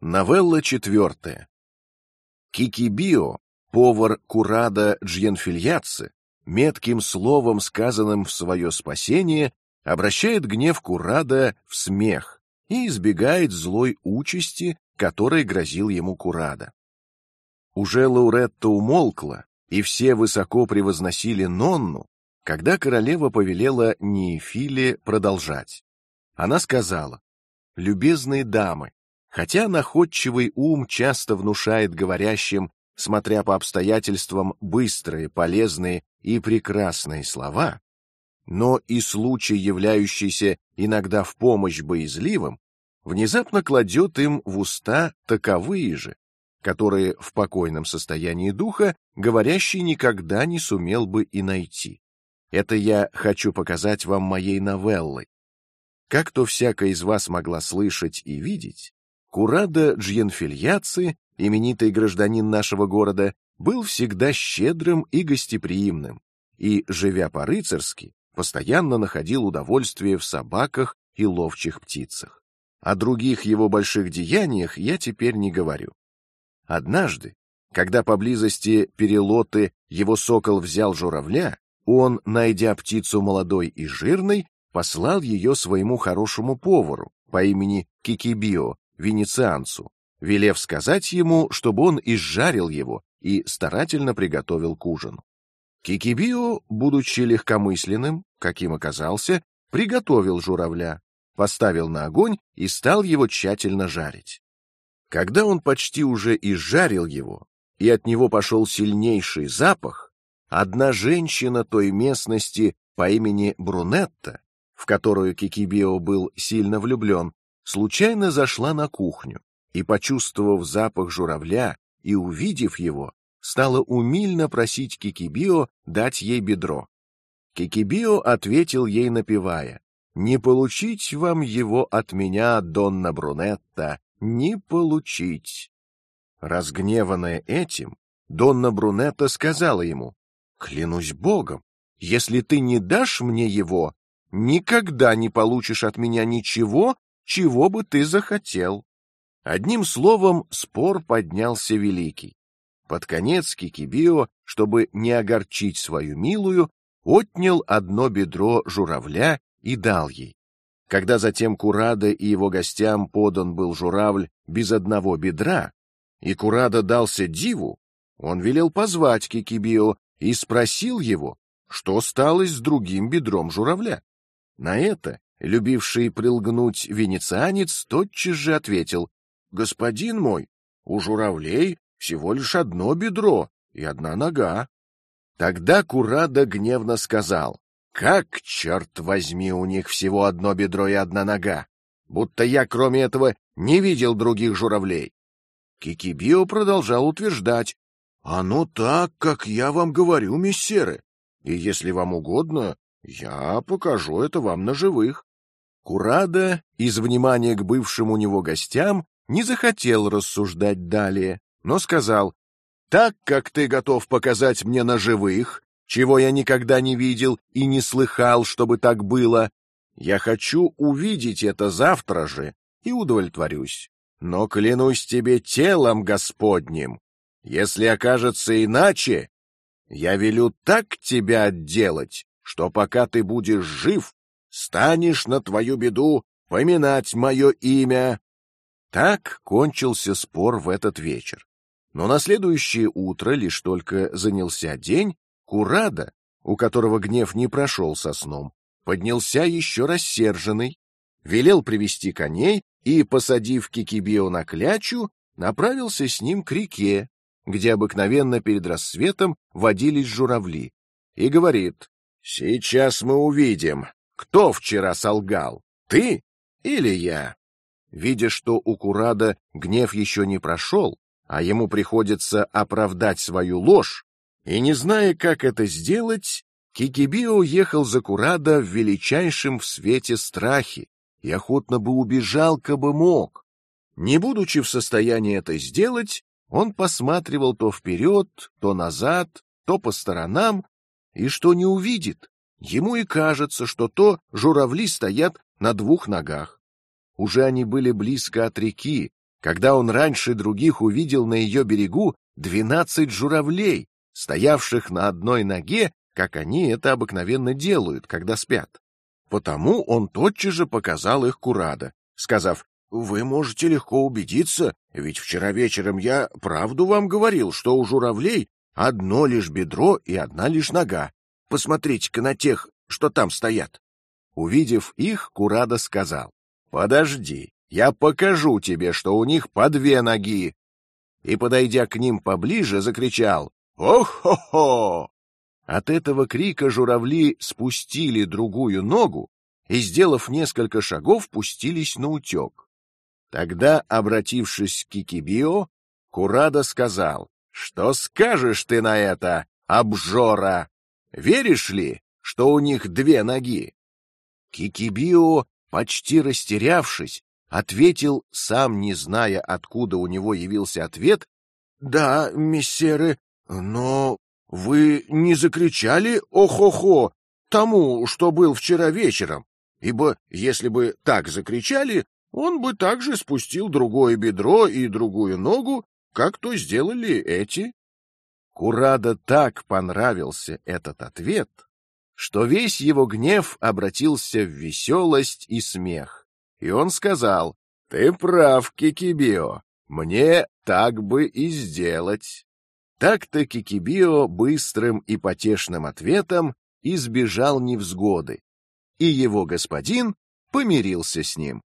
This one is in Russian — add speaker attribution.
Speaker 1: Новелла четвертая. Кикибио, повар Курада Джьенфильяцци, метким словом, сказанным в свое спасение, обращает гнев Курада в смех и избегает злой участи, которой грозил ему Курада. Уже Лауретта умолкла, и все высоко превозносили Нонну, когда королева повелела Неефиле продолжать. Она сказала: "Любезные дамы, Хотя находчивый ум часто внушает говорящим, смотря по обстоятельствам, быстрые, полезные и прекрасные слова, но и случай, являющийся иногда в помощь боязливым, внезапно кладет им в уста таковые же, которые в покойном состоянии духа говорящий никогда не сумел бы и найти. Это я хочу показать вам моей новеллой. Как то всякая из вас могла слышать и видеть, Курада Джьенфильяци, именитый гражданин нашего города, был всегда щедрым и гостеприимным, и, живя по-рыцарски, постоянно находил удовольствие в собаках и ловчих птицах. О других его больших деяниях я теперь не говорю. Однажды, когда поблизости перелоты его сокол взял журавля, он, найдя птицу молодой и жирной, послал ее своему хорошему повару по имени Кикибио венецианцу, велев сказать ему, чтобы он изжарил его и старательно приготовил к ужину. Кикибио, будучи легкомысленным, каким оказался, приготовил журавля, поставил на огонь и стал его тщательно жарить. Когда он почти уже изжарил его, и от него пошел сильнейший запах, одна женщина той местности по имени Брунетта, в которую Кикибио был сильно влюблен, случайно зашла на кухню и, почувствовав запах журавля и увидев его, стала умильно просить Кикибио дать ей бедро. Кикибио ответил ей, напевая: "Не получить вам его от меня, Донна Брунетта, не получить". Разгневанная этим, Донна Брунетта сказала ему: "Клянусь Богом, если ты не дашь мне его, никогда не получишь от меня ничего, чего бы ты захотел. Одним словом, спор поднялся великий. Под конец Кикибио, чтобы не огорчить свою милую, отнял одно бедро журавля и дал ей. Когда затем Курада и его гостям подан был журавль без одного бедра, и Курада дался диву, он велел позвать Кикибио и спросил его, что стало с другим бедром журавля. На это Любивший прилгнуть венецианец тотчас же ответил: "Господин мой, у журавлей всего лишь одно бедро и одна нога". Тогда Курада гневно сказал: "Как черт возьми, у них всего одно бедро и одна нога, будто я кроме этого не видел других журавлей". Кикибио продолжал утверждать: "Оно так, как я вам говорю, миссеры, и если вам угодно, я покажу это вам на живых". Курада из внимания к бывшим у него гостям не захотел рассуждать далее, но сказал: "Так как ты готов показать мне на живых, чего я никогда не видел и не слыхал, чтобы так было, я хочу увидеть это завтра же и удовлетворюсь. Но клянусь тебе телом Господним, если окажется иначе, я велю так тебя отделать, что пока ты будешь жив, станешь на твою беду поминать мое имя. Так кончился спор в этот вечер. Но на следующее утро, лишь только занялся день, Курада, у которого гнев не прошел со сном, поднялся еще рассерженный, велел привести коней и, посадив Кикибио на клячу, направился с ним к реке, где обыкновенно перед рассветом водились журавли, и говорит: "Сейчас мы увидим, кто вчера солгал, ты или я? Видя, что у Курада гнев еще не прошел, а ему приходится оправдать свою ложь, и не зная, как это сделать, Кикибио ехал за Курада в величайшем в свете страхе и охотно бы убежал, кабы мог. Не будучи в состоянии это сделать, он посматривал то вперед, то назад, то по сторонам, и что не увидит, Ему и кажется, что то журавли стоят на двух ногах. Уже они были близко от реки, когда он раньше других увидел на ее берегу двенадцать журавлей, стоявших на одной ноге, как они это обыкновенно делают, когда спят. Потому он тотчас же показал их Курада, сказав: "Вы можете легко убедиться, ведь вчера вечером я правду вам говорил, что у журавлей одно лишь бедро и одна лишь нога. Посмотрите-ка на тех, что там стоят". Увидев их, Курада сказал: "Подожди, я покажу тебе, что у них по две ноги". И подойдя к ним поближе, закричал: "Ох-хо-хо!" От этого крика журавли спустили другую ногу и, сделав несколько шагов, пустились на утек. Тогда, обратившись к Кикибио, Курада сказал: "Что скажешь ты на это, обжора? Веришь ли, что у них две ноги?" Кикибио, почти растерявшись, ответил, сам не зная, откуда у него явился ответ: "Да, мессеры, но вы не закричали «О-хо-хо» тому, что был вчера вечером, ибо если бы так закричали, он бы также спустил другое бедро и другую ногу, как то сделали эти. Курада так понравился этот ответ, что весь его гнев обратился в веселость и смех, и он сказал: "Ты прав, Кикибио, мне так бы и сделать". Так-то Кикибио быстрым и потешным ответом избежал невзгоды, и его господин помирился с ним.